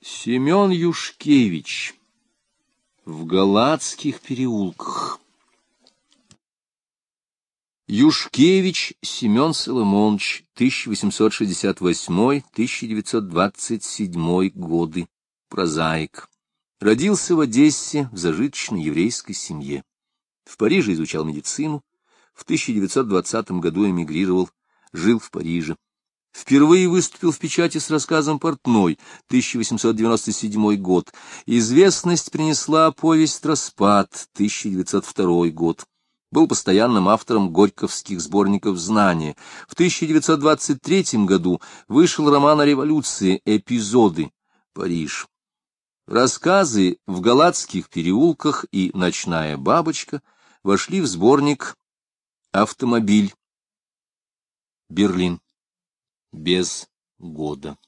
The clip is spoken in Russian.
Семен Юшкевич в Галатских переулках Юшкевич Семен Соломонович, 1868-1927 годы, прозаик. Родился в Одессе в зажиточной еврейской семье. В Париже изучал медицину, в 1920 году эмигрировал, жил в Париже. Впервые выступил в печати с рассказом «Портной», 1897 год. Известность принесла повесть «Распад», 1902 год. Был постоянным автором горьковских сборников «Знания». В 1923 году вышел роман о революции «Эпизоды. Париж». Рассказы «В Галатских переулках» и «Ночная бабочка» вошли в сборник «Автомобиль. Берлин» без года.